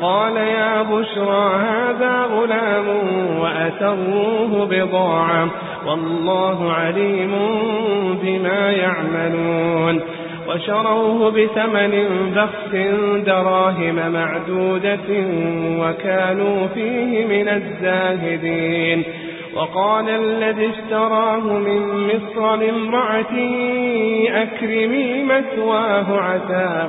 قال يا بشرى هذا غلام وأسروه بضاعة والله عليم بما يعملون وشروه بثمن بخس دراهم معدودة وكانوا فيه من الزاهدين وقال الذي اشتراه من مصر لامرأتي أكرمي مثواه عسى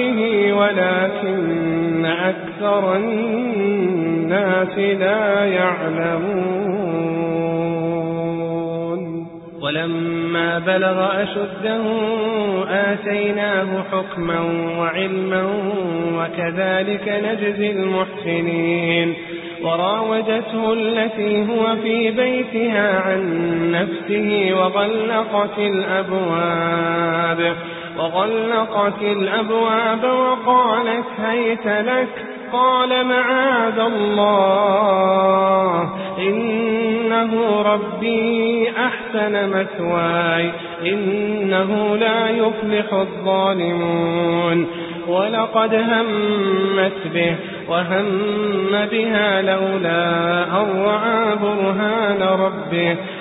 ولكن أكثر الناس لا يعلمون. ولما بلغ أشده آتيناه حكما وعلما وكذلك نجزي المحسنين. وراودته التي هو في بيتها عن نفسه وغلقت الأبواب. وغلقت الأبواب وقالت هيت لك قال معاذ الله إنه ربي أحسن مثواي إنه لا يفلح الظالمون. ولقد همت به وهم بها لولا أن رعى برهان ربه.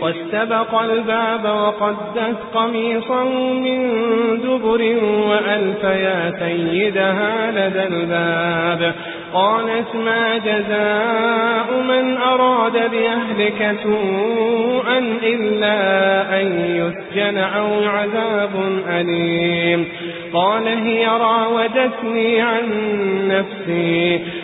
واستبق الباب وقدت قميصا من دبر وألف يا سيدها لدى الباب. قالت ما جزاء من أراد بأهلك سوءا إلا أن يسجن أو عذاب أليم. قال هي راودتني عن نفسي.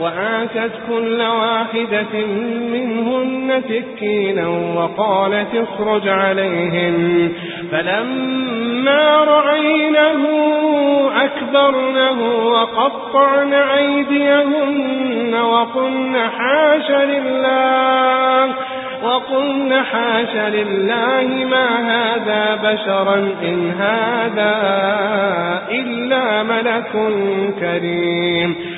وآتت كل واحدة منهن سكينا وقالت اخرج عليهن فلما رأينه أكبرنه وقطعن أيديهن وقلن حاش لله وقلن حاش لله ما هذا بشرا إن هذا إلا ملك كريم.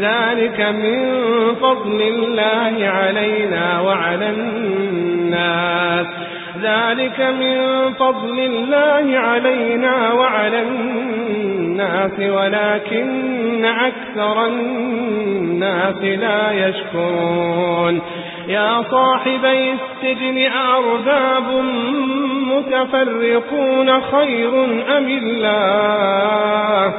ذلك من فضل الله علينا وعلى الناس. ذلك من فضل الله علينا وعلى الناس ولكن أكثر الناس لا يشكرون. يا صاحبي السجن أرباب متفرقون خير أم الله؟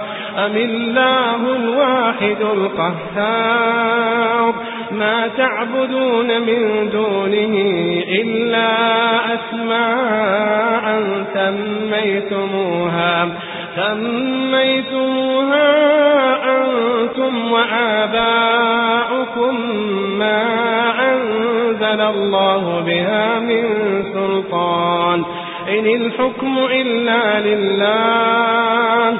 أم الله الواحد القهار؟ ما تعبدون من دونه إلا أسماء سميتموها سميتموها أنتم وآباؤكم ما أنزل الله بها من سلطان. إن الحكم إلا لله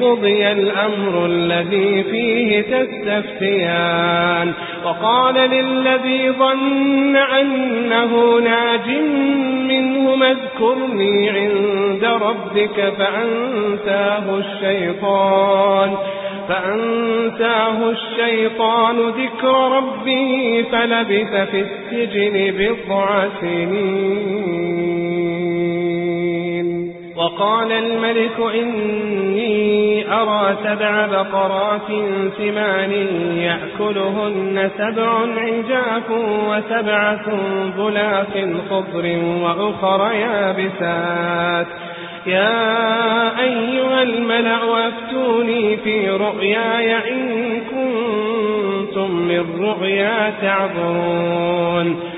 قضي الأمر الذي فيه تستفتيان. وقال للذي ظن أنه ناج منه اذكرني عند ربك فأنساه الشيطان. فأنساه الشيطان ذكر ربه فلبث في السجن بضع سنين. وقال الملك إني أرى سبع بقرات سمان يأكلهن سبع عجاف وسبع سنبلات خضر وأخر يابسات. يا أيها الملأ وافتوني في رؤياي إن كنتم من رؤيا تعبرون.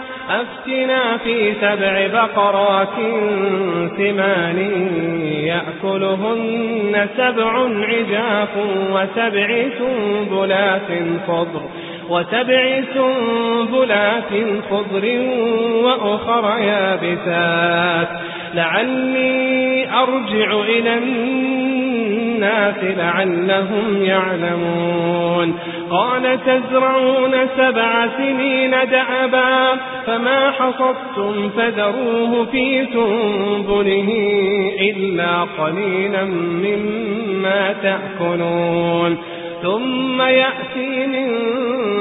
أفتنا في سبع بقرات ثمان يأكلهن سبع عجاف وسبع سنبلات خضر وسبع سنبلات خضر وأخر يابسات. لعلي أرجع إلى لعلهم يعلمون. قال تزرعون سبع سنين دعبا فما حصدتم فذروه في سنبله إلا قليلا مما تأكلون. ثم يأتي من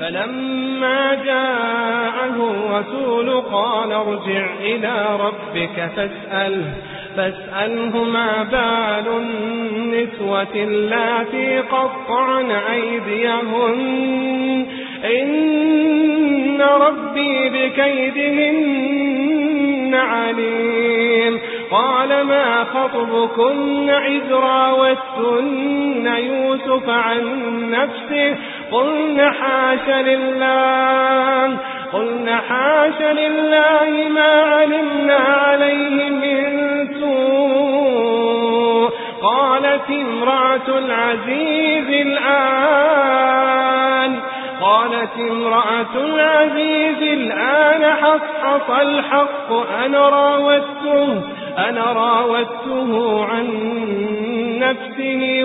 فلما جاءه الرسول قال ارجع إلى ربك فاسأله فاسأله ما بال النسوة اللاتي قطعن أيديهن؟ إن ربي بكيدهن عليم. قال ما خطبكن إذ راوتن يوسف عن نفسه؟ قلن حاش لله قلن حاش لله ما علمنا عليه من سوء. قالت امرأة العزيز الآن قالت امرأة العزيز الآن حصحص الحق أنا راودته أنا راودته عن نفسه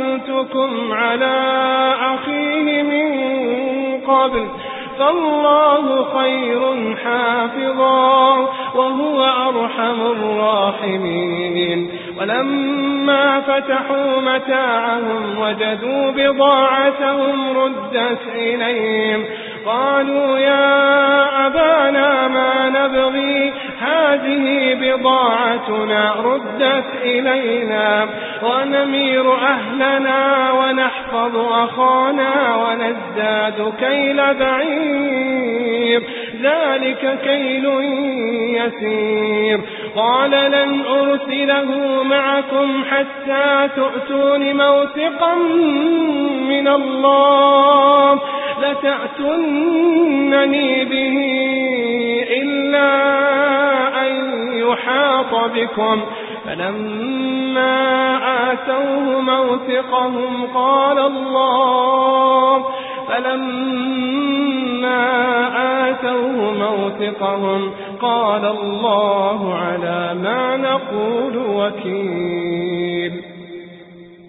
أمنتكم على أخيه من قبل فالله خير حافظا وهو أرحم الراحمين. ولما فتحوا متاعهم وجدوا بضاعتهم ردت إليهم قالوا يا أبانا ما نبغي هذه بضاعتنا ردت إلينا ونمير أهلنا ونحفظ أخانا ونزداد كيل بعير. ذلك كيل يسير. قال لن أرسله معكم حتى تؤتون موثقا من الله لتأتنني به إلا يحاط بكم. فلما آتوه موثقهم قال الله. فلما آتوه موثقهم قال الله على ما نقول وكيل.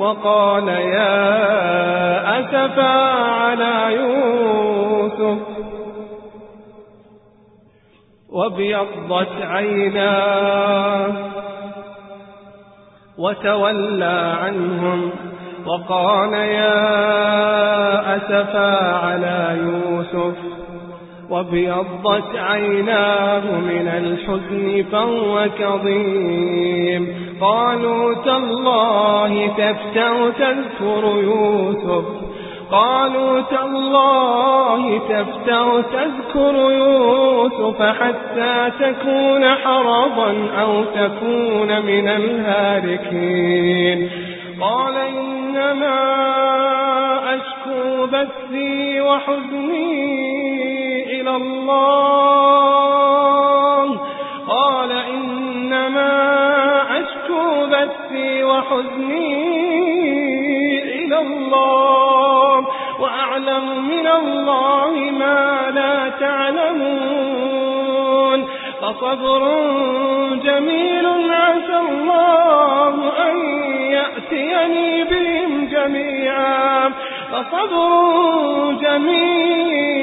وقال يا أسفا على يوسف وابيضت عيناه وتولى عنهم وقال يا أسفا على يوسف وابيضت عيناه من الحزن فهو كظيم. قالوا تالله تفتأ تذكر يوسف. قالوا تالله تفتأ تذكر يوسف حتى تكون حرضا أو تكون من الهالكين. قال إنما أشكو بثي وحزني الله. قال إنما أشكو بثي وحزني إلى الله وأعلم من الله ما لا تعلمون. فصبر جميل عسى الله أن يأتيني بهم جميعا. فصبر جميل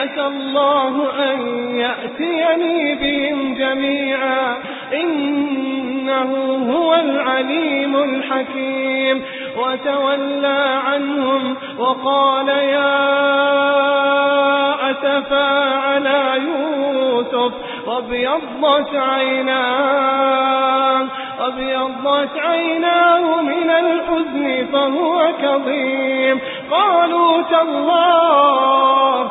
عسى الله أن يأتيني بهم جميعا. إنه هو العليم الحكيم. وتولى عنهم وقال يا أسفا على يوسف. وابيضت عيناه. وابيضت عيناه من الحزن فهو كظيم. قالوا تالله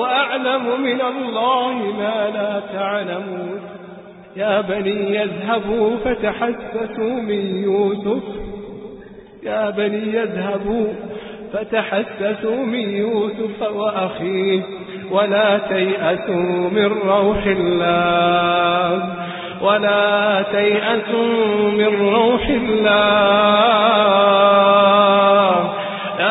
وأعلم من الله ما لا تعلمون. يا بني يذهبوا فتحسسوا من يوسف. يا بني يذهبوا فتحسسوا من يوسف وأخيه. ولا تيأسوا من روح الله. ولا تيأسوا من روح الله.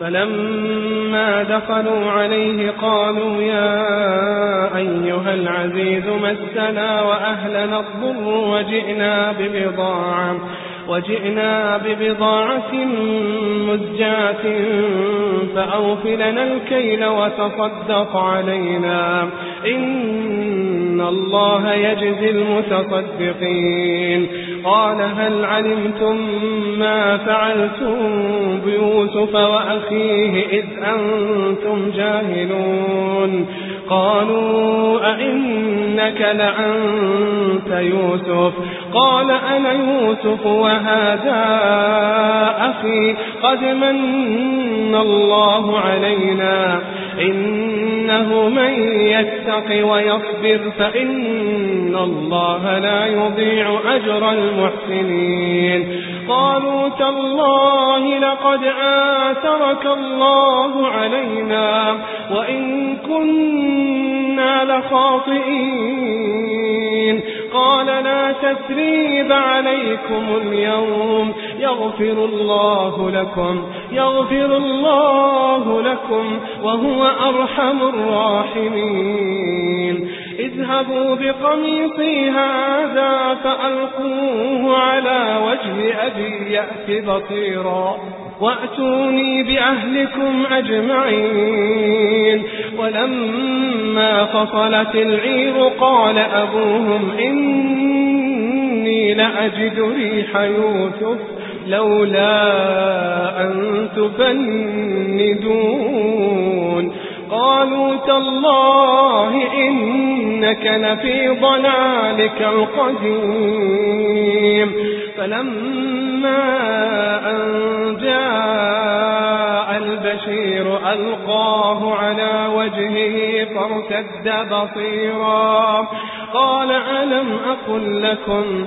فلما دخلوا عليه قالوا يا أيها العزيز مسنا وأهلنا الضر وجئنا ببضاعة وجئنا ببضاعة مزجاة فأوفلنا الكيل وتصدق علينا إن الله يجزي المتصدقين قال هل علمتم ما فعلتم بيوسف وأخيه إذ أنتم جاهلون قالوا أئنك لأنت يوسف قال أنا يوسف وهذا أخي قد من الله علينا إنه من يتق ويصبر فإن الله لا يضيع أجر المحسنين قالوا تالله لقد آثرك الله علينا وإن كنا لخاطئين لا تسريب عليكم اليوم. يغفر الله لكم يغفر الله لكم وهو أرحم الراحمين. اذهبوا بقميصي هذا فألقوه على وجه أبي يأت بطيرا وأتوني بأهلكم أجمعين. ولما فصلت العير قال أبوهم إني لأجد ريح يوسف لولا أن تفندون. قالوا تالله إنك لفي ضلالك القديم. فلما أن جاء البشير ألقاه على وجهه فارتد بصيرا. قال ألم أقل لكم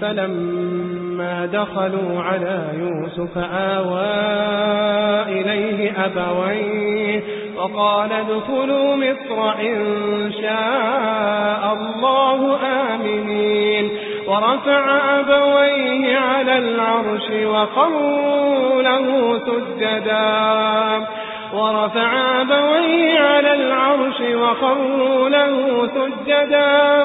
فلما دخلوا على يوسف آوى إليه أبويه وقال ادخلوا مصر إن شاء الله آمنين ورفع أبويه على العرش وقروا له سجدا ورفع أبويه على العرش وخروا له سجدا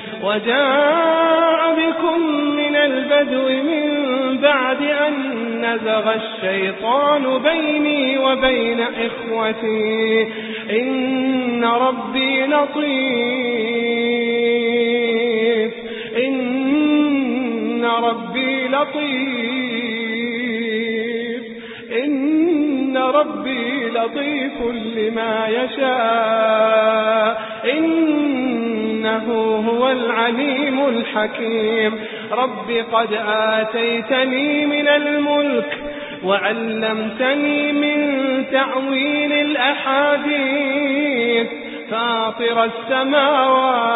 وجاء بكم من البدو من بعد أن نزغ الشيطان بيني وبين إخوتي. إن ربي لطيف. إن ربي لطيف. إن ربي لطيف لما يشاء. إنه هو العليم الحكيم. رب قد آتيتني من الملك وعلمتني من تأويل الأحاديث. فاطر السماوات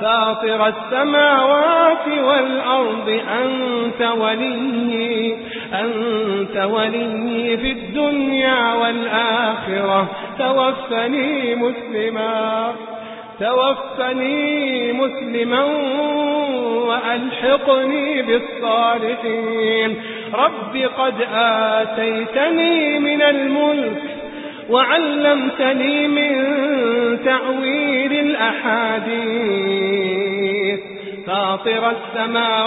فاطر السماوات والأرض أنت ولي أنت ولي في الدنيا والآخرة. توفني مسلما توفني مسلما وألحقني بالصالحين. رب قد آتيتني من الملك وعلمتني من تأويل الأحاديث. فاطر السماوات